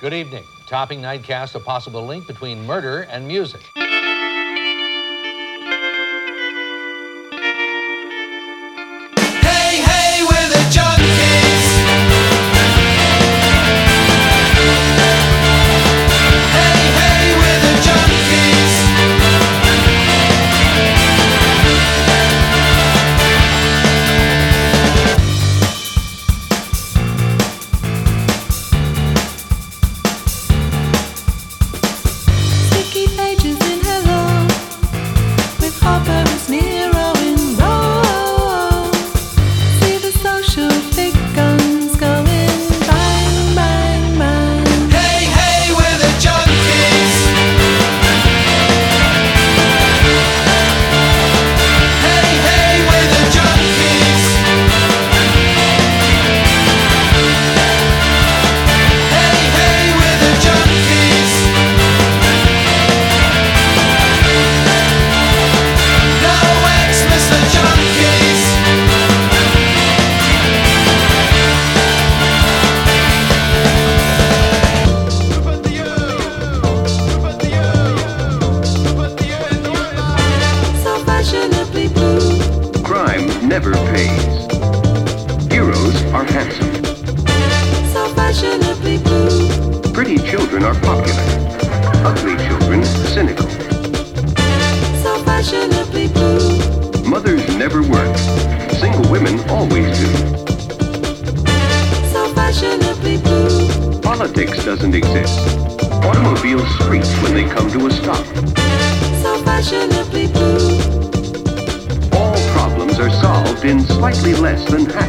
Good evening. Topping Nightcast, a possible link between murder and music. Never pays. Heroes are handsome. So fashionably blue. Pretty children are popular. Ugly children cynical. So fashionably blue. Mothers never work. Single women always do. So fashionably blue. Politics doesn't exist. Automobiles screech when they come to a stop. So fashionably blue. All problems are solved in slightly less than half an